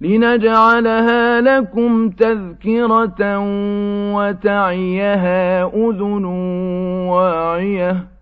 لِنَجْعَلَهَا لَكُمْ تَذْكِرَةً وَتَعِيَهَا أُذُنٌ وَاعِيَةٌ.